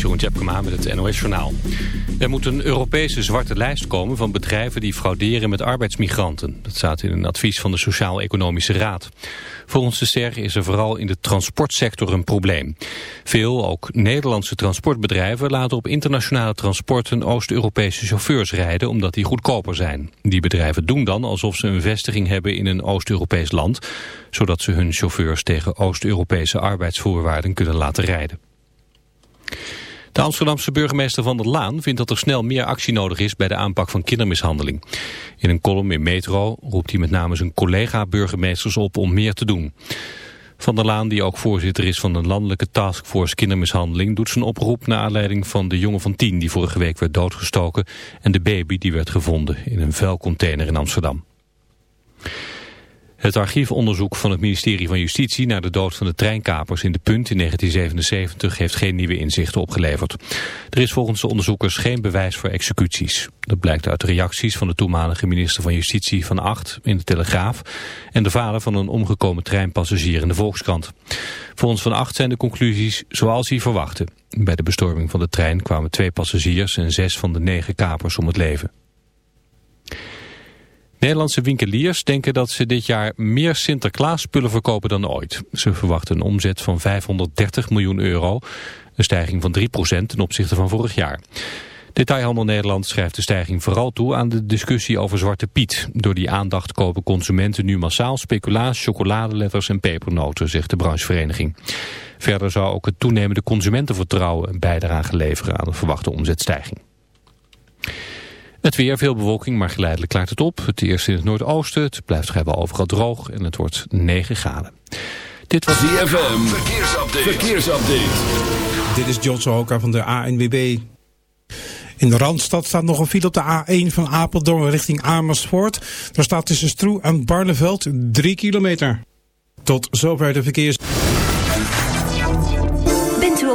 is Jeroen Tjepkema met het NOS Journaal. Er moet een Europese zwarte lijst komen van bedrijven die frauderen met arbeidsmigranten. Dat staat in een advies van de Sociaal-Economische Raad. Volgens de SER is er vooral in de transportsector een probleem. Veel, ook Nederlandse transportbedrijven, laten op internationale transporten Oost-Europese chauffeurs rijden omdat die goedkoper zijn. Die bedrijven doen dan alsof ze een vestiging hebben in een Oost-Europees land, zodat ze hun chauffeurs tegen Oost-Europese arbeidsvoorwaarden kunnen laten rijden. De Amsterdamse burgemeester Van der Laan vindt dat er snel meer actie nodig is bij de aanpak van kindermishandeling. In een column in Metro roept hij met name zijn collega-burgemeesters op om meer te doen. Van der Laan, die ook voorzitter is van een landelijke taskforce kindermishandeling, doet zijn oproep naar aanleiding van de jongen van tien die vorige week werd doodgestoken en de baby die werd gevonden in een vuilcontainer in Amsterdam. Het archiefonderzoek van het ministerie van Justitie naar de dood van de treinkapers in de Punt in 1977 heeft geen nieuwe inzichten opgeleverd. Er is volgens de onderzoekers geen bewijs voor executies. Dat blijkt uit de reacties van de toenmalige minister van Justitie van Acht in de Telegraaf en de vader van een omgekomen treinpassagier in de Volkskrant. Volgens Van Acht zijn de conclusies zoals hij verwachtte. Bij de bestorming van de trein kwamen twee passagiers en zes van de negen kapers om het leven. Nederlandse winkeliers denken dat ze dit jaar meer Sinterklaas spullen verkopen dan ooit. Ze verwachten een omzet van 530 miljoen euro, een stijging van 3% ten opzichte van vorig jaar. Detailhandel Nederland schrijft de stijging vooral toe aan de discussie over Zwarte Piet. Door die aandacht kopen consumenten nu massaal speculaas, chocoladeletters en pepernoten, zegt de branchevereniging. Verder zou ook het toenemende consumentenvertrouwen een bijdrage leveren aan de verwachte omzetstijging. Het weer, veel bewolking, maar geleidelijk klaart het op. Het eerst in het noordoosten, het blijft vrijwel overal droog en het wordt 9 graden. Dit was DFM. verkeersupdate. verkeersupdate. Dit is John Sohoka van de ANWB. In de Randstad staat nog een file op de A1 van Apeldoorn richting Amersfoort. Daar staat tussen Stroe en Barneveld 3 kilometer. Tot zover de verkeers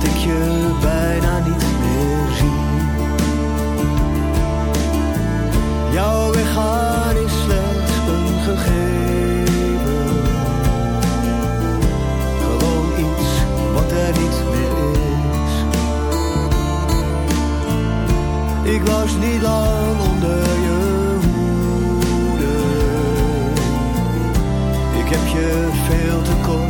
dat ik je bijna niet meer zie. Jouw weggaan is slechts een gegeven. Gewoon iets wat er niet meer is. Ik was niet lang onder je hoede. Ik heb je veel te kort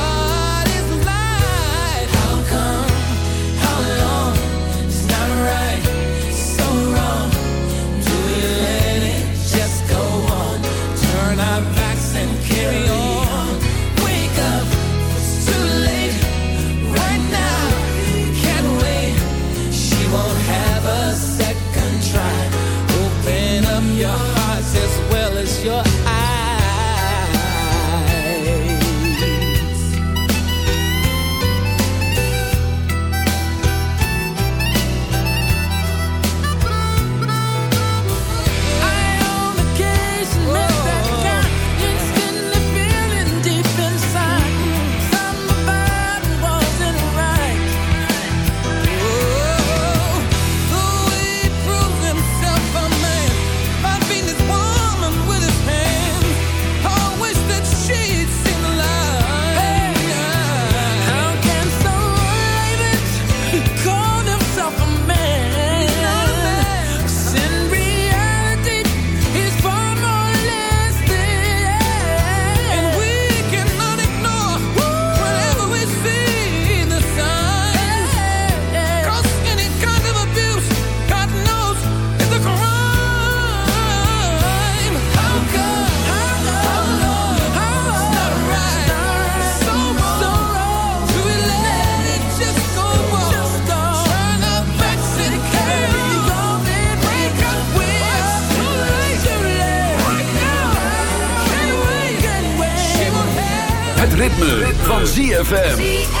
ritme, van ZFM.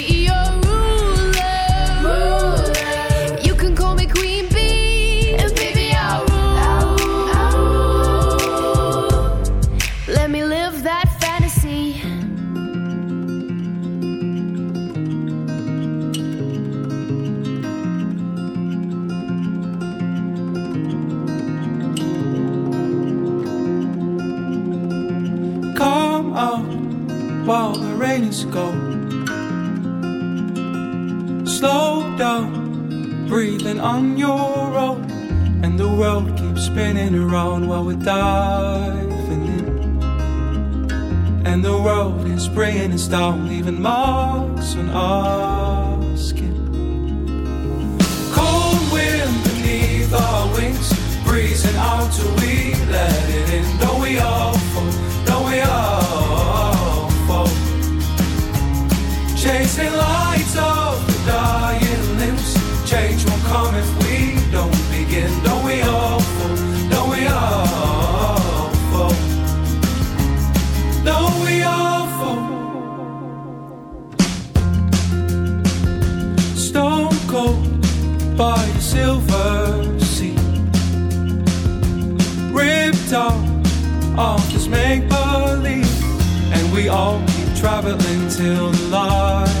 on your own, and the world keeps spinning around while we're diving in. And the world is bringing us down, leaving marks on our skin. Cold wind beneath our wings, breezing out till we let it in. Don't we all fall? Don't we all fall? Chasing lights of the dying limbs change won't come if we don't begin. Don't we all fall? Don't we all fall? Don't we all fall? Stone cold by a silver sea, ripped off off this make believe, and we all keep traveling till the light.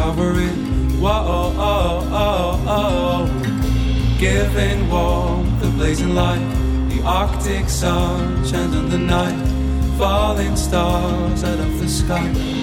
And covering. Whoa, oh, oh, oh, giving warmth, the blazing light, the Arctic sun shines the night, falling stars out of the sky.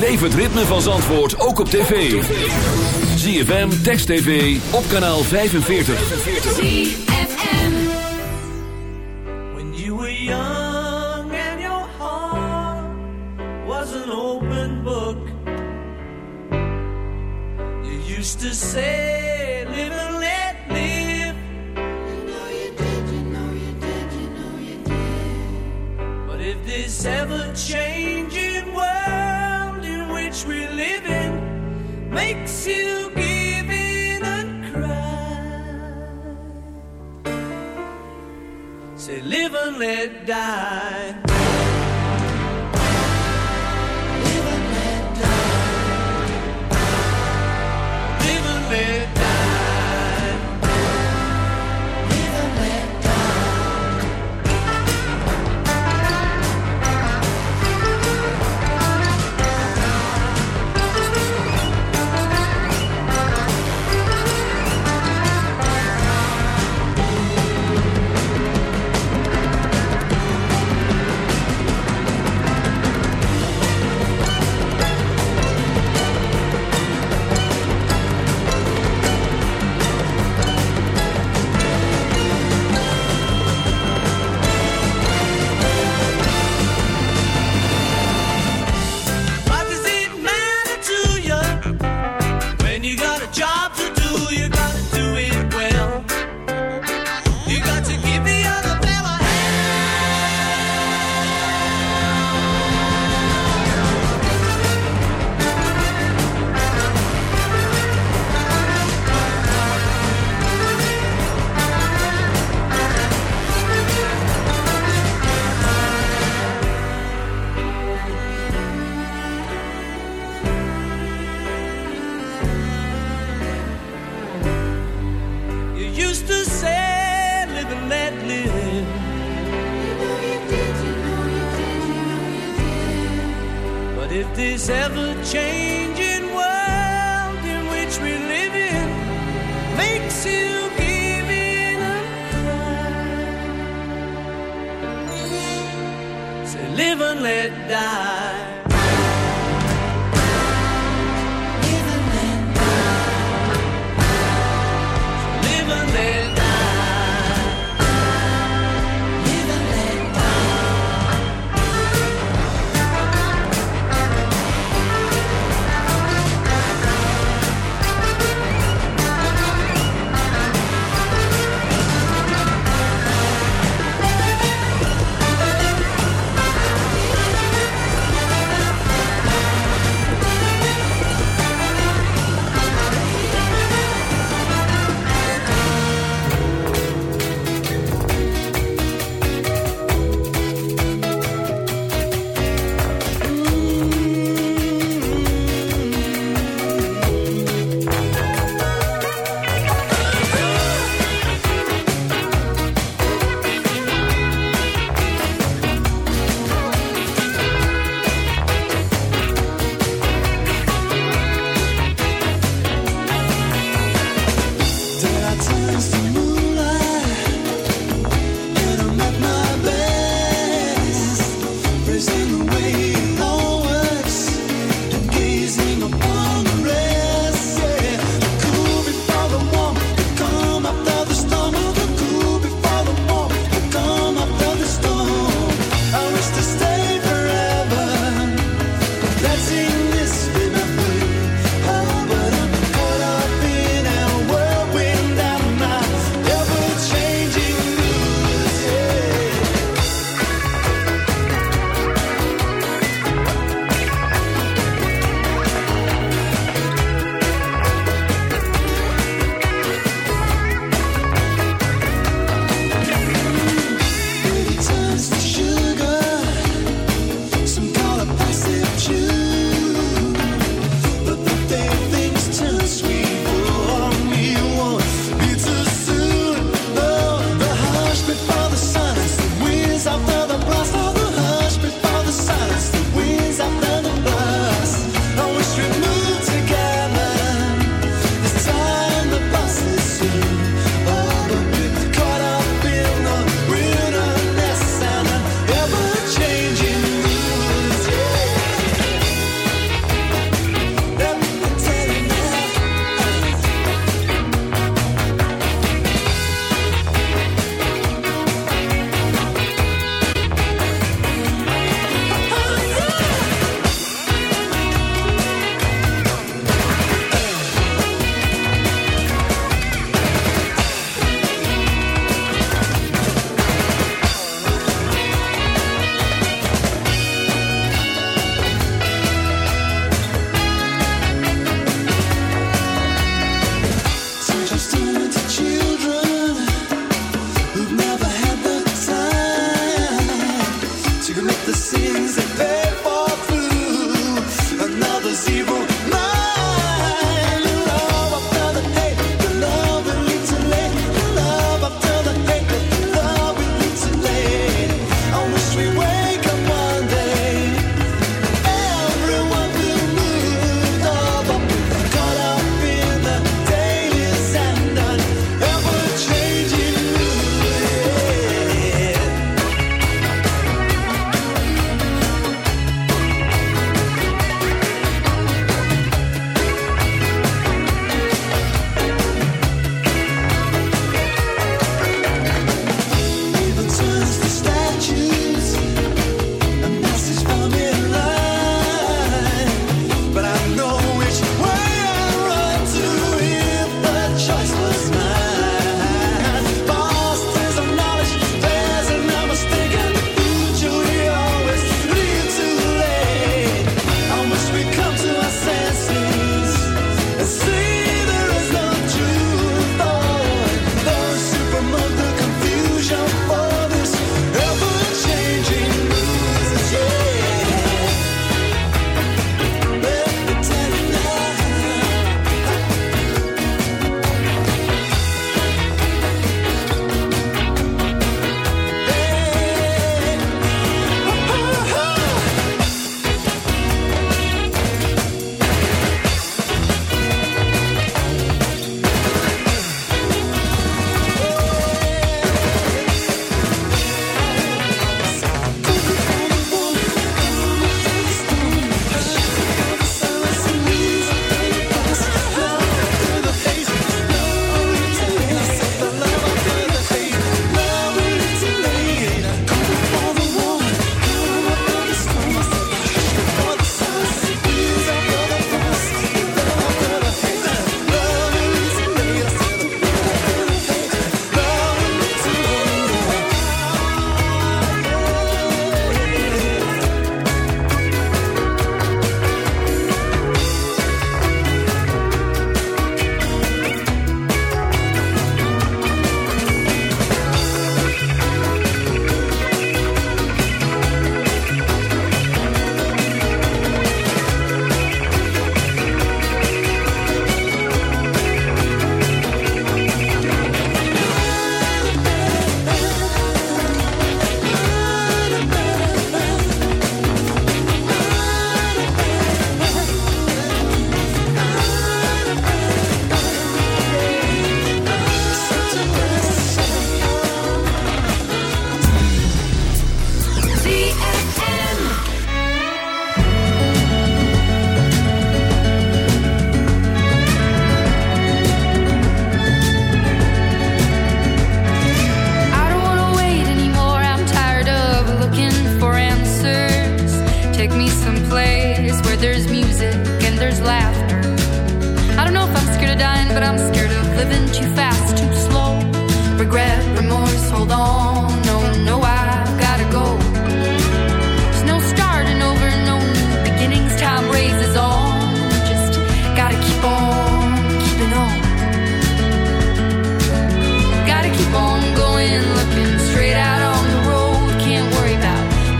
Het ritme van Zandvoort ook op tv. ZFM, Text TV, op kanaal 45. ZFM When you were young and your heart was an open book You used to say, Let it die.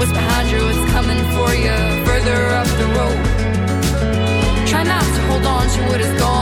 What's behind you is coming for you further up the road. Try not to hold on to what is gone.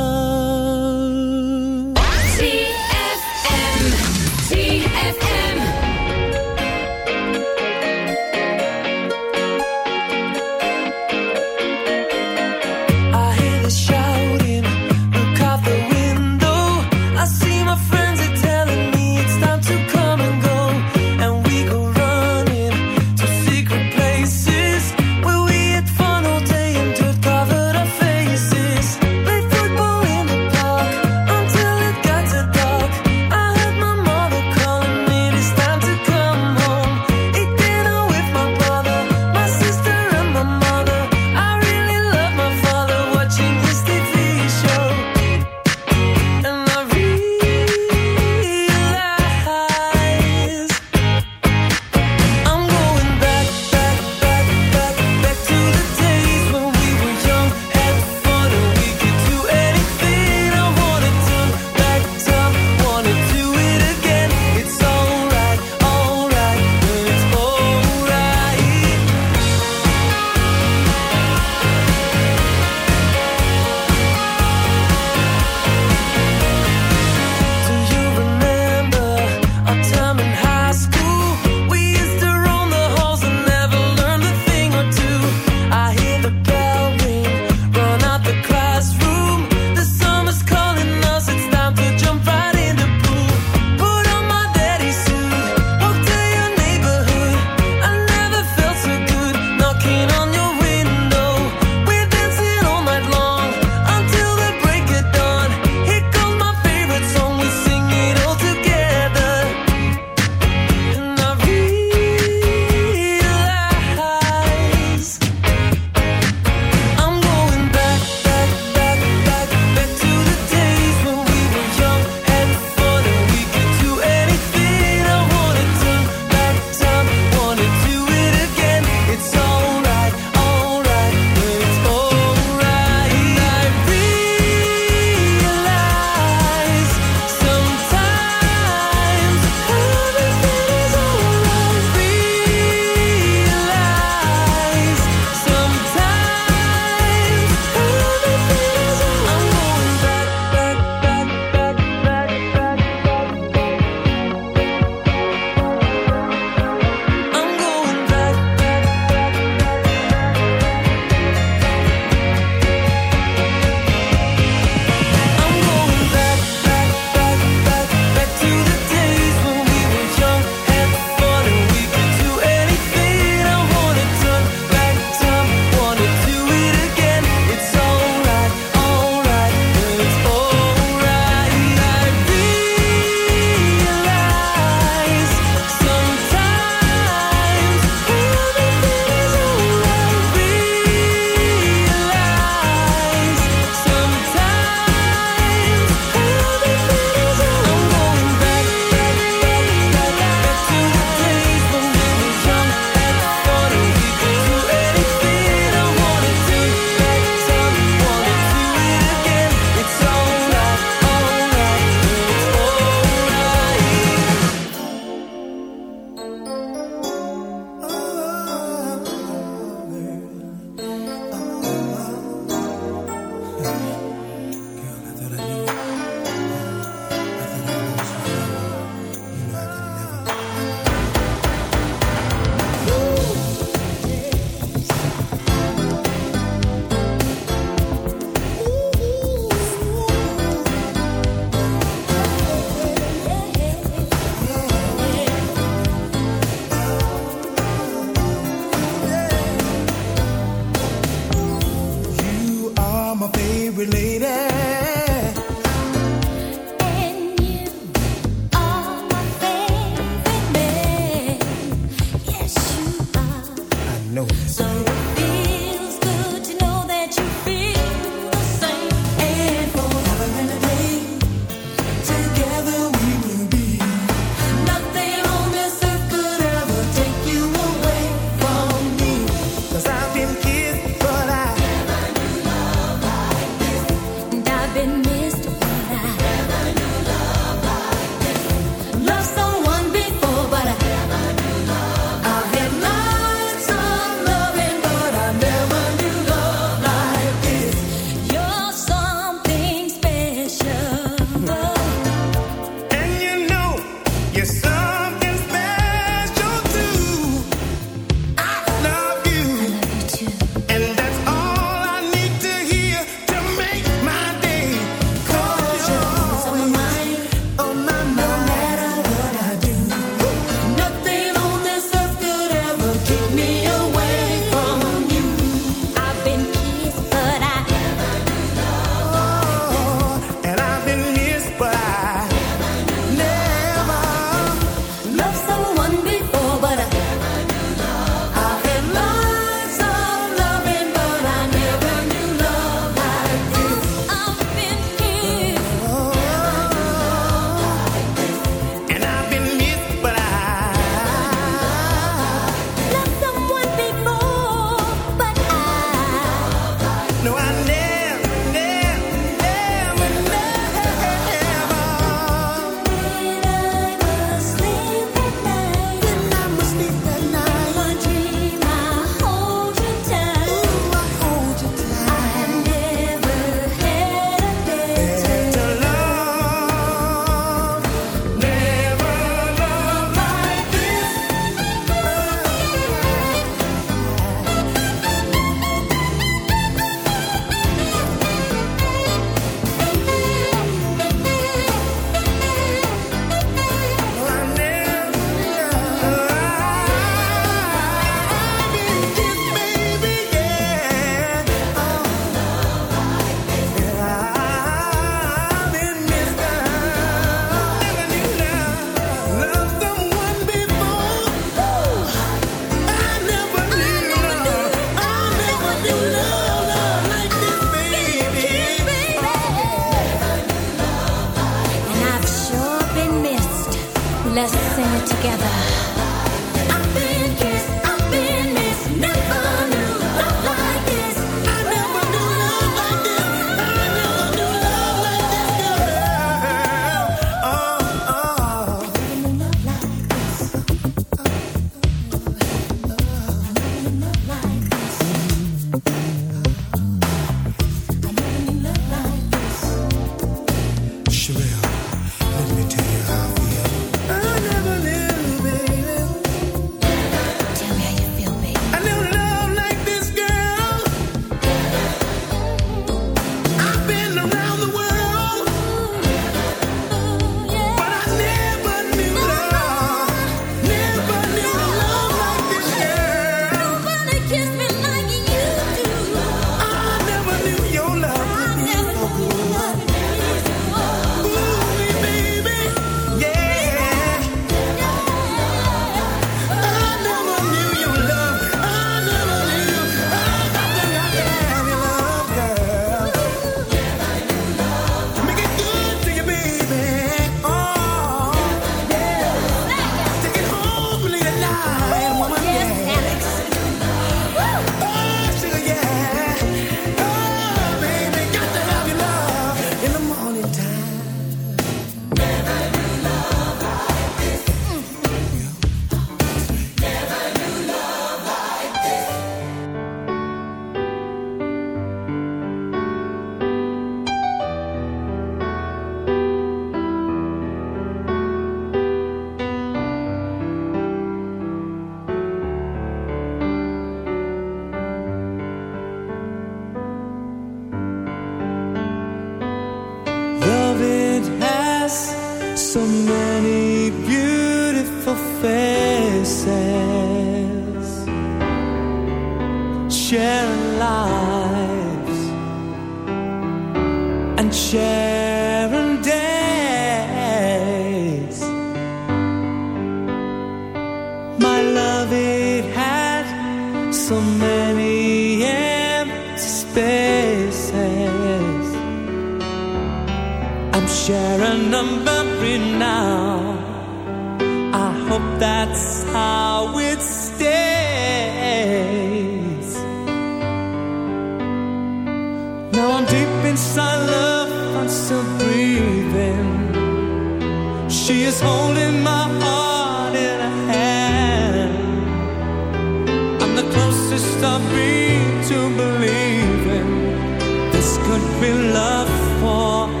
could be loved for